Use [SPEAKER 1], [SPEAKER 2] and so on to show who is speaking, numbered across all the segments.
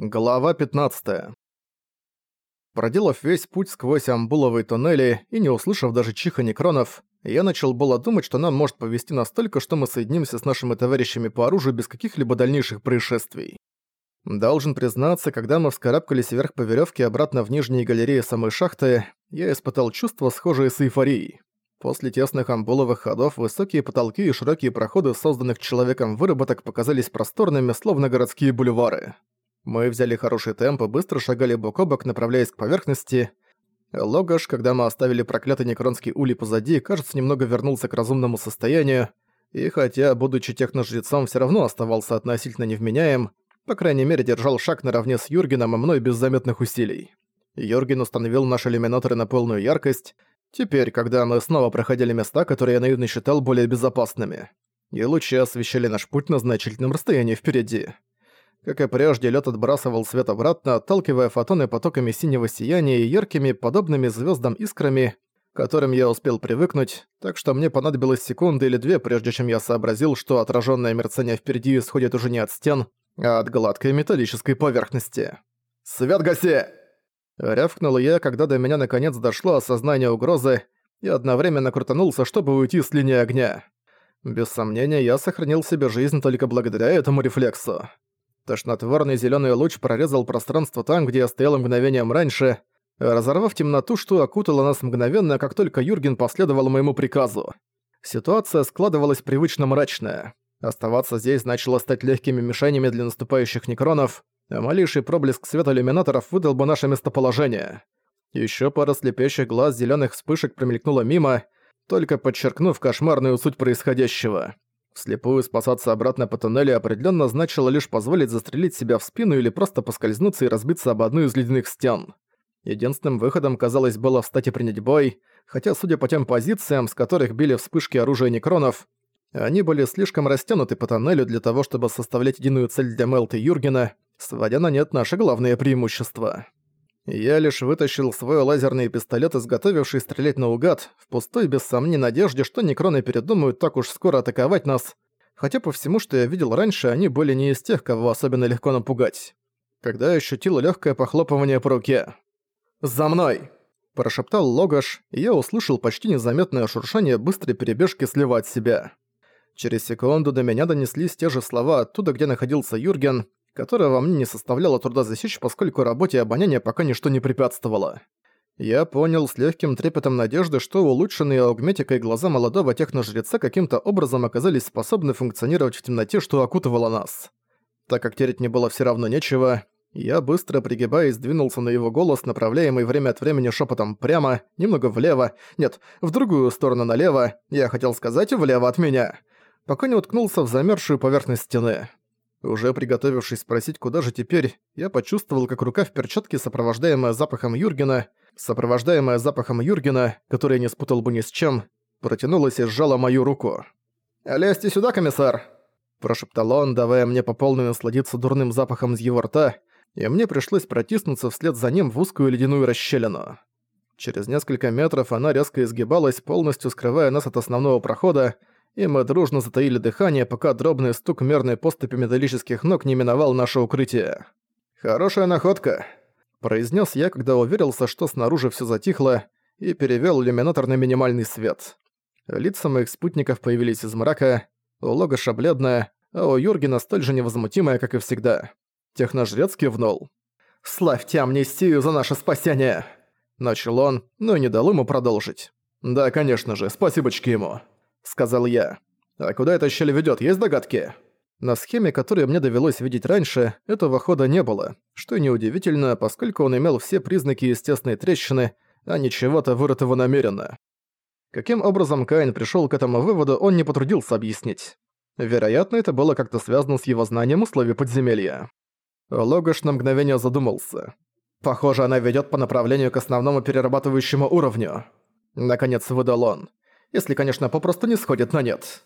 [SPEAKER 1] Глава 15. Проделав весь путь сквозь амбуловые туннели и не услышав даже чиха некронов, я начал было думать, что нам может повести настолько, что мы соединимся с нашими товарищами по оружию без каких-либо дальнейших происшествий. Должен признаться, когда мы вскарабкались вверх по веревке обратно в нижние галереи самой шахты, я испытал чувство, схожее с эйфорией. После тесных амбуловых ходов высокие потолки и широкие проходы, созданных человеком выработок, показались просторными, словно городские бульвары. Мы взяли хороший темп и быстро шагали бок о бок, направляясь к поверхности. Логаш, когда мы оставили проклятый некронский улей позади, кажется, немного вернулся к разумному состоянию, и хотя, будучи техножрецом, все равно оставался относительно невменяем, по крайней мере, держал шаг наравне с Юргеном и мной без заметных усилий. Юрген установил наши иллюминаторы на полную яркость, теперь, когда мы снова проходили места, которые я наивно считал более безопасными. И лучи освещали наш путь на значительном расстоянии впереди. Как и прежде, лед отбрасывал свет обратно, отталкивая фотоны потоками синего сияния и яркими, подобными звездам искрами, к которым я успел привыкнуть, так что мне понадобилось секунды или две, прежде чем я сообразил, что отраженное мерцание впереди исходит уже не от стен, а от гладкой металлической поверхности. «Свет гаси!» Рявкнул я, когда до меня наконец дошло осознание угрозы, и одновременно крутанулся, чтобы уйти с линии огня. Без сомнения, я сохранил себе жизнь только благодаря этому рефлексу. Тошнотворный зеленый луч прорезал пространство там, где я стоял мгновением раньше, разорвав темноту, что окутала нас мгновенно, как только Юрген последовал моему приказу. Ситуация складывалась привычно мрачная. Оставаться здесь значило стать легкими мишенями для наступающих некронов, а малейший проблеск света иллюминаторов выдал бы наше местоположение. Еще пара слепящих глаз зеленых вспышек промелькнула мимо, только подчеркнув кошмарную суть происходящего. Вслепую спасаться обратно по туннелю определенно значило лишь позволить застрелить себя в спину или просто поскользнуться и разбиться об одну из ледяных стен. Единственным выходом, казалось, было встать и принять бой, хотя, судя по тем позициям, с которых били вспышки оружия некронов, они были слишком растянуты по тоннелю для того, чтобы составлять единую цель для Мелта и Юргена, сводя на нет наше главное преимущество. Я лишь вытащил свой лазерный пистолет, изготовивший стрелять наугад, в пустой без сомнений надежде, что некроны передумают так уж скоро атаковать нас, хотя по всему, что я видел раньше, они были не из тех, кого особенно легко напугать. Когда я ощутил легкое похлопывание по руке. «За мной!» – прошептал Логаш, и я услышал почти незаметное шуршание быстрой перебежки слева от себя. Через секунду до меня донеслись те же слова оттуда, где находился Юрген, которого мне не составляло труда засечь, поскольку работе обоняния пока ничто не препятствовало. Я понял с легким трепетом надежды, что улучшенные аугметикой глаза молодого техножреца каким-то образом оказались способны функционировать в темноте, что окутывало нас. Так как тереть не было все равно нечего, я быстро пригибаясь двинулся на его голос, направляемый время от времени шепотом прямо, немного влево, нет, в другую сторону налево, я хотел сказать влево от меня, пока не уткнулся в замерзшую поверхность стены. Уже приготовившись спросить, куда же теперь, я почувствовал, как рука в перчатке, сопровождаемая запахом Юргена, сопровождаемая запахом Юргена, который я не спутал бы ни с чем, протянулась и сжала мою руку. «Лезьте сюда, комиссар!» Прошептал он, давая мне по полной насладиться дурным запахом из его рта, и мне пришлось протиснуться вслед за ним в узкую ледяную расщелину. Через несколько метров она резко изгибалась, полностью скрывая нас от основного прохода, и мы дружно затаили дыхание, пока дробный стук мерной поступи металлических ног не миновал наше укрытие. «Хорошая находка», — произнес я, когда уверился, что снаружи все затихло, и перевел иллюминатор на минимальный свет. Лица моих спутников появились из мрака, у Логаша бледная, а у Юргена столь же невозмутимая, как и всегда. Техножрец кивнул. «Славьте амнистию за наше спасение!» Начал он, но не дал ему продолжить. «Да, конечно же, спасибочки ему!» Сказал я. «А куда эта щель ведёт, есть догадки?» На схеме, которую мне довелось видеть раньше, этого хода не было, что неудивительно, поскольку он имел все признаки естественной трещины, а не чего-то вырытого намеренно. Каким образом Каин пришёл к этому выводу, он не потрудился объяснить. Вероятно, это было как-то связано с его знанием условий подземелья. Логаш на мгновение задумался. «Похоже, она ведёт по направлению к основному перерабатывающему уровню». Наконец выдал он если, конечно, попросту не сходит на нет.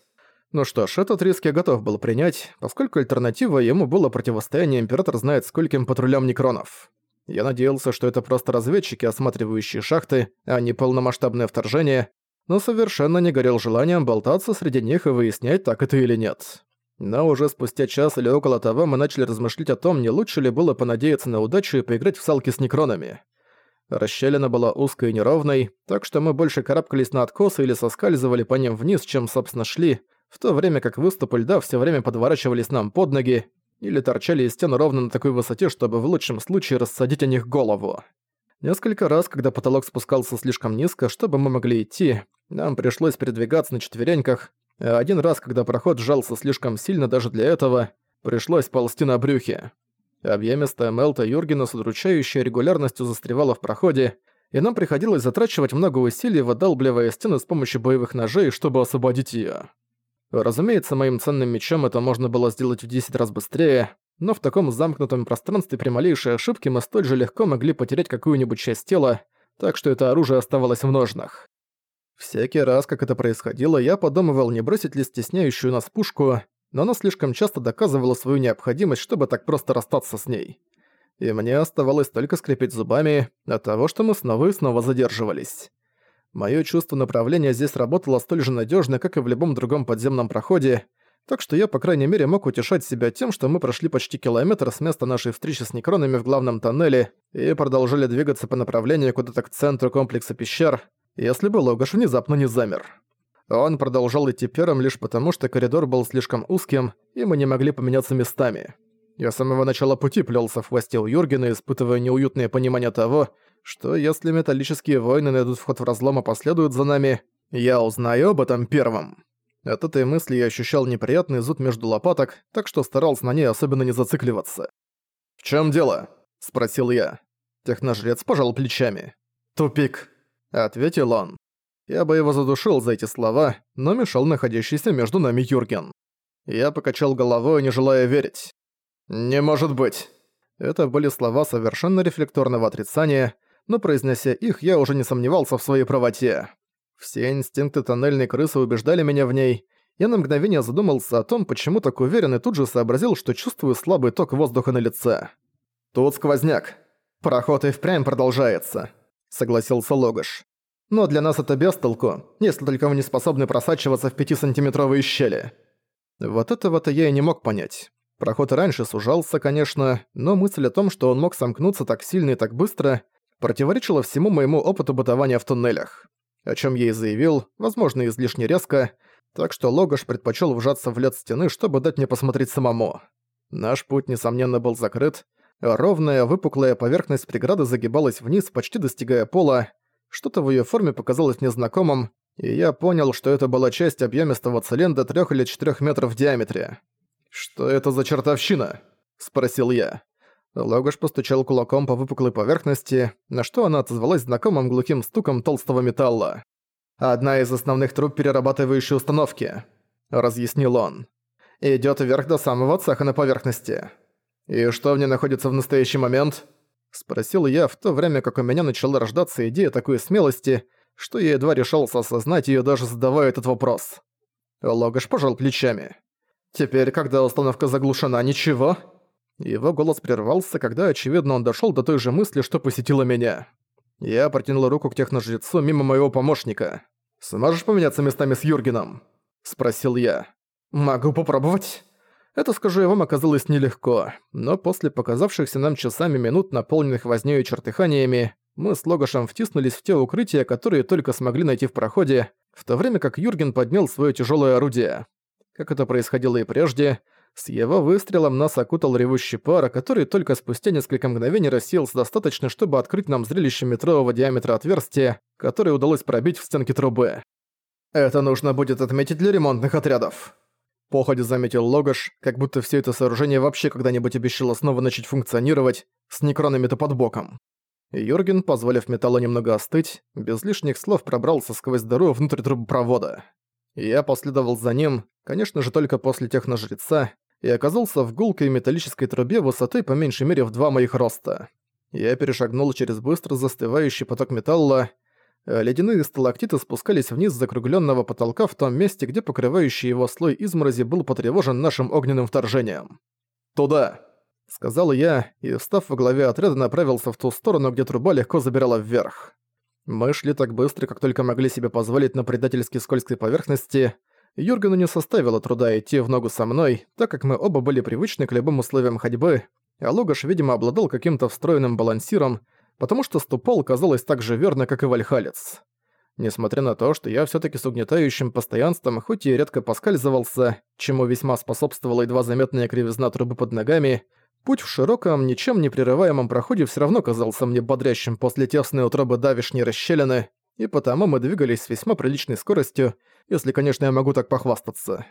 [SPEAKER 1] Ну что ж, этот риск я готов был принять, поскольку альтернатива ему было противостояние Император знает скольким патрулям некронов. Я надеялся, что это просто разведчики, осматривающие шахты, а не полномасштабное вторжение, но совершенно не горел желанием болтаться среди них и выяснять, так это или нет. Но уже спустя час или около того мы начали размышлять о том, не лучше ли было понадеяться на удачу и поиграть в салки с некронами. Расщелина была узкой и неровной, так что мы больше карабкались на откосы или соскальзывали по ним вниз, чем, собственно, шли, в то время как выступы льда все время подворачивались нам под ноги или торчали из стен ровно на такой высоте, чтобы в лучшем случае рассадить о них голову. Несколько раз, когда потолок спускался слишком низко, чтобы мы могли идти, нам пришлось передвигаться на четвереньках, а один раз, когда проход сжался слишком сильно даже для этого, пришлось ползти на брюхе. Объемистая Мелта Юргена с удручающей регулярностью застревала в проходе, и нам приходилось затрачивать много усилий, выдалбливая стены с помощью боевых ножей, чтобы освободить её. Разумеется, моим ценным мечом это можно было сделать в 10 раз быстрее, но в таком замкнутом пространстве при малейшей ошибке мы столь же легко могли потерять какую-нибудь часть тела, так что это оружие оставалось в ножнах. Всякий раз, как это происходило, я подумывал, не бросить ли стесняющую нас пушку, но она слишком часто доказывала свою необходимость, чтобы так просто расстаться с ней. И мне оставалось только скрипеть зубами от того, что мы снова и снова задерживались. Моё чувство направления здесь работало столь же надёжно, как и в любом другом подземном проходе, так что я, по крайней мере, мог утешать себя тем, что мы прошли почти километр с места нашей встречи с некронами в главном тоннеле и продолжили двигаться по направлению куда-то к центру комплекса пещер, если бы Логаш внезапно не замер. Он продолжал идти первым лишь потому, что коридор был слишком узким, и мы не могли поменяться местами. Я с самого начала пути плелся в хвосте у Юргена, испытывая неуютное понимание того, что если металлические воины найдут вход в разлом и последуют за нами, я узнаю об этом первым. От этой мысли я ощущал неприятный зуд между лопаток, так что старался на ней особенно не зацикливаться. «В чем дело?» – спросил я. Техножрец пожал плечами. «Тупик», – ответил он. Я бы его задушил за эти слова, но мешал находящийся между нами Юрген. Я покачал головой, не желая верить. «Не может быть!» Это были слова совершенно рефлекторного отрицания, но произнося их, я уже не сомневался в своей правоте. Все инстинкты тоннельной крысы убеждали меня в ней. Я на мгновение задумался о том, почему так уверен, и тут же сообразил, что чувствую слабый ток воздуха на лице. «Тут сквозняк. Проход и впрямь продолжается», — согласился Логаш. Но для нас это бестолку, если только вы не способны просачиваться в 5-сантиметровые щели. Вот этого-то я и не мог понять. Проход раньше сужался, конечно, но мысль о том, что он мог сомкнуться так сильно и так быстро, противоречила всему моему опыту бытования в туннелях. О чем я и заявил, возможно, излишне резко, так что Логаш предпочел вжаться в лед стены, чтобы дать мне посмотреть самому. Наш путь, несомненно, был закрыт, ровная, выпуклая поверхность преграды загибалась вниз, почти достигая пола, что-то в её форме показалось незнакомым, и я понял, что это была часть объемистого цилиндра трёх или четырёх метров в диаметре. «Что это за чертовщина?» – спросил я. Логош постучал кулаком по выпуклой поверхности, на что она отозвалась знакомым глухим стуком толстого металла. «Одна из основных труб перерабатывающей установки», – разъяснил он. «Идёт вверх до самого цеха на поверхности. И что в ней находится в настоящий момент?» Спросил я, в то время как у меня начала рождаться идея такой смелости, что я едва решался осознать её, даже задавая этот вопрос. Логаш пожал плечами. «Теперь, когда установка заглушена, ничего?» Его голос прервался, когда, очевидно, он дошёл до той же мысли, что посетила меня. Я протянул руку к техножрецу мимо моего помощника. «Сможешь поменяться местами с Юргеном?» – спросил я. «Могу попробовать». Это, скажу я вам, оказалось нелегко, но после показавшихся нам часами минут, наполненных вознёй и чертыханиями, мы с Логошем втиснулись в те укрытия, которые только смогли найти в проходе, в то время как Юрген поднял своё тяжёлое орудие. Как это происходило и прежде, с его выстрелом нас окутал ревущий пар, который только спустя несколько мгновений рассеялся достаточно, чтобы открыть нам зрелище метрового диаметра отверстия, которое удалось пробить в стенке трубы. Это нужно будет отметить для ремонтных отрядов. Походе заметил Логаш, как будто все это сооружение вообще когда-нибудь обещало снова начать функционировать, с некронами-то под боком. Юрген, позволив металлу немного остыть, без лишних слов пробрался сквозь дыру внутрь трубопровода. Я последовал за ним, конечно же только после техножреца, и оказался в гулкой металлической трубе высотой по меньшей мере в два моих роста. Я перешагнул через быстро застывающий поток металла, ледяные сталактиты спускались вниз с закругленного потолка в том месте, где покрывающий его слой изморози был потревожен нашим огненным вторжением. «Туда!» — сказал я, и, встав во главе отряда, направился в ту сторону, где труба легко забирала вверх. Мы шли так быстро, как только могли себе позволить на предательски скользкой поверхности. Юргену не составило труда идти в ногу со мной, так как мы оба были привычны к любым условиям ходьбы, а Логаш, видимо, обладал каким-то встроенным балансиром, потому что ступал, казалось, так же верно, как и вальхалец. Несмотря на то, что я все таки с угнетающим постоянством, хоть и редко поскальзывался, чему весьма способствовала едва заметная кривизна трубы под ногами, путь в широком, ничем не прерываемом проходе все равно казался мне бодрящим после тесной утробы давишней расщелины, и потому мы двигались с весьма приличной скоростью, если, конечно, я могу так похвастаться.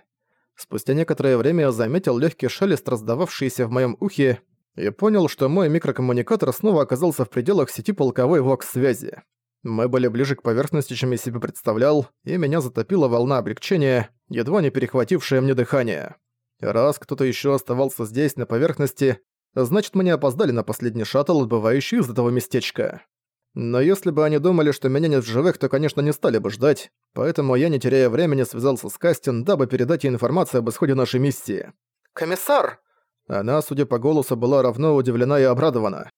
[SPEAKER 1] Спустя некоторое время я заметил легкий шелест, раздававшийся в моем ухе, и понял, что мой микрокоммуникатор снова оказался в пределах сети полковой вокс-связи. Мы были ближе к поверхности, чем я себе представлял, и меня затопила волна облегчения, едва не перехватившая мне дыхание. Раз кто-то еще оставался здесь, на поверхности, значит, мы не опоздали на последний шаттл, отбывающий из этого местечка. Но если бы они думали, что меня нет в живых, то, конечно, не стали бы ждать, поэтому я, не теряя времени, связался с Кастин, дабы передать ей информацию об исходе нашей миссии.
[SPEAKER 2] «Комиссар!»
[SPEAKER 1] Она, судя по голосу, была равно удивлена и обрадована.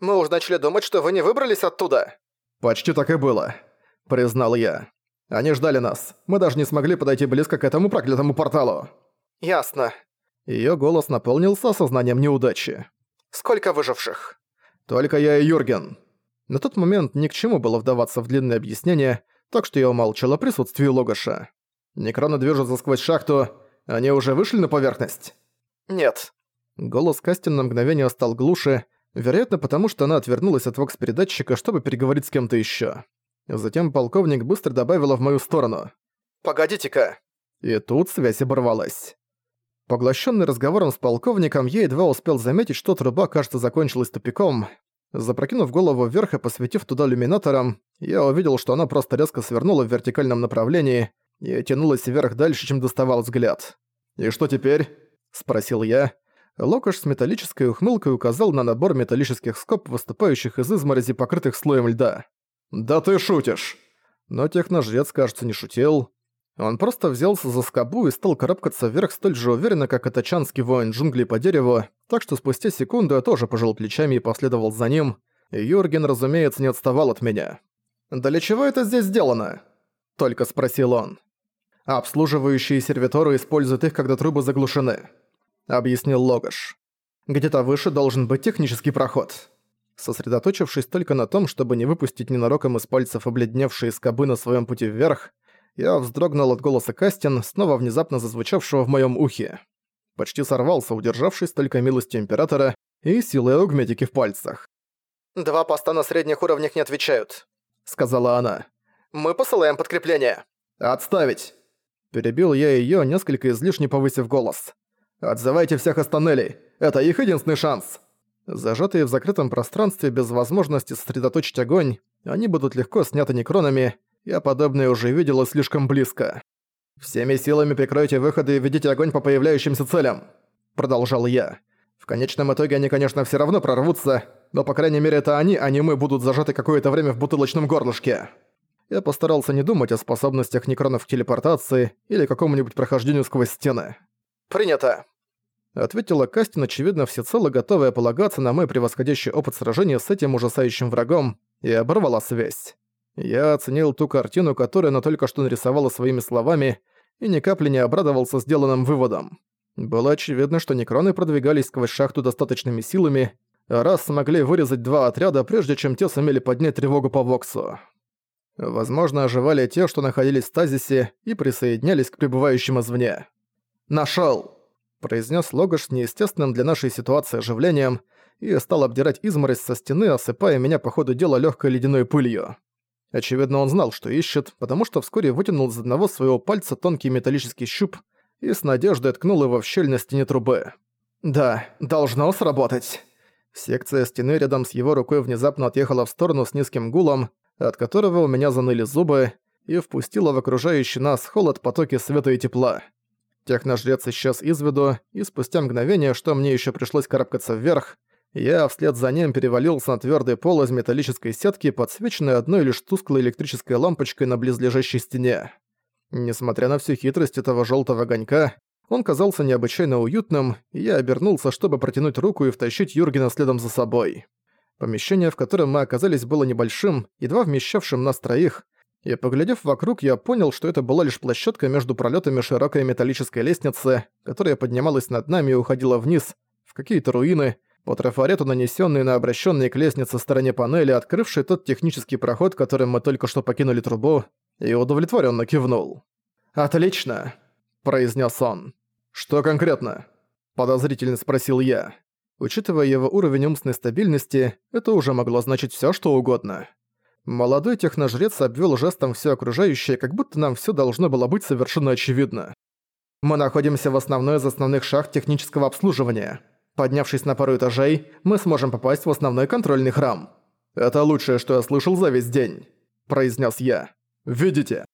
[SPEAKER 2] «Мы уж начали думать, что вы не выбрались оттуда!»
[SPEAKER 1] «Почти так и было», — признал я. «Они ждали нас. Мы даже не смогли подойти близко к этому проклятому порталу».
[SPEAKER 2] «Ясно».
[SPEAKER 1] Её голос наполнился осознанием неудачи.
[SPEAKER 2] «Сколько выживших?»
[SPEAKER 1] «Только я и Юрген». На тот момент ни к чему было вдаваться в длинное объяснение, так что я умолчал о присутствии Логаша. Некроны движутся сквозь шахту. Они уже вышли на поверхность?
[SPEAKER 2] «Нет».
[SPEAKER 1] Голос Кастин на мгновение стал глуше, Вероятно, потому что она отвернулась от вокс-передатчика, чтобы переговорить с кем-то ещё. Затем полковник быстро добавила в мою сторону.
[SPEAKER 2] «Погодите-ка».
[SPEAKER 1] И тут связь оборвалась. Поглощенный разговором с полковником, я едва успел заметить, что труба, кажется, закончилась тупиком. Запрокинув голову вверх и посветив туда люминатором, я увидел, что она просто резко свернула в вертикальном направлении и тянулась вверх дальше, чем доставал взгляд. «И что теперь?» – спросил я. Локош с металлической ухмылкой указал на набор металлических скоб, выступающих из изморози, покрытых слоем льда. «Да ты шутишь!» Но техножрец, кажется, не шутил. Он просто взялся за скобу и стал карабкаться вверх столь же уверенно, как атачанский воин джунглей по дереву, так что спустя секунду я тоже пожал плечами и последовал за ним. Юрген, разумеется, не отставал от меня. «Да для чего это здесь сделано?» – только спросил он. «Обслуживающие сервиторы используют их, когда трубы заглушены. — объяснил Логаш. «Где-то выше должен быть технический проход». Сосредоточившись только на том, чтобы не выпустить ненароком из пальцев обледневшие скобы на своем пути вверх, я вздрогнул от голоса Кастин, снова внезапно зазвучавшего в моем ухе. Почти сорвался, удержавшись только милостью Императора и силой аугметики в пальцах.
[SPEAKER 2] «Два поста на средних уровнях не отвечают», —
[SPEAKER 1] сказала она.
[SPEAKER 2] «Мы посылаем подкрепление».
[SPEAKER 1] «Отставить!» Перебил я её, несколько излишне повысив голос. «Отзывайте всех из тоннелей! Это их единственный шанс!» Зажатые в закрытом пространстве без возможности сосредоточить огонь, они будут легко сняты некронами, я подобное уже видела слишком близко. «Всеми силами прикройте выходы и ведите огонь по появляющимся целям», — продолжал я. «В конечном итоге они, конечно, все равно прорвутся, но, по крайней мере, это они, а не мы, будут зажаты какое-то время в бутылочном горлышке». Я постарался не думать о способностях некронов к телепортации или какому-нибудь прохождению сквозь стены.
[SPEAKER 2] «Принято»,
[SPEAKER 1] Ответила Кастин, очевидно, всецело готовая полагаться на мой превосходящий опыт сражения с этим ужасающим врагом, и оборвала связь. Я оценил ту картину, которую она только что нарисовала своими словами, и ни капли не обрадовался сделанным выводом. Было очевидно, что некроны продвигались сквозь шахту достаточными силами, раз смогли вырезать два отряда, прежде чем те сумели поднять тревогу по Воксу. Возможно, оживали те, что находились в стазисе, и присоединялись к пребывающим извне. «Нашёл!» Произнес Логаш с неестественным для нашей ситуации оживлением и стал обдирать изморозь со стены, осыпая меня по ходу дела легкой ледяной пылью. Очевидно, он знал, что ищет, потому что вскоре вытянул из одного своего пальца тонкий металлический щуп и с надеждой ткнул его в щель на стене трубы. «Да, должно сработать». Секция стены рядом с его рукой внезапно отъехала в сторону с низким гулом, от которого у меня заныли зубы, и впустила в окружающий нас холод потоки света и тепла. Техножрец исчез из виду, и спустя мгновение, что мне еще пришлось карабкаться вверх, я вслед за ним перевалился на твердый пол из металлической сетки, подсвеченной одной лишь тусклой электрической лампочкой на близлежащей стене. Несмотря на всю хитрость этого желтого огонька, он казался необычайно уютным, и я обернулся, чтобы протянуть руку и втащить Юргена следом за собой. Помещение, в котором мы оказались, было небольшим, едва вмещавшим нас троих, И поглядев вокруг, я понял, что это была лишь площадка между пролетами широкой металлической лестницы, которая поднималась над нами и уходила вниз, в какие-то руины, по трафарету, нанесенные на обращенные к лестнице стороне панели, открывший тот технический проход, которым мы только что покинули трубу, и удовлетворенно кивнул. «Отлично», — произнес он. «Что конкретно?» — подозрительно спросил я. Учитывая его уровень умственной стабильности, это уже могло значить все, что угодно. Молодой техножрец обвел жестом все окружающее, как будто нам все должно было быть совершенно очевидно. Мы находимся в основной из основных шахт технического обслуживания. Поднявшись на пару этажей, мы сможем попасть в основной контрольный храм. «Это лучшее, что я слышал за весь день», – произнес я. «Видите?»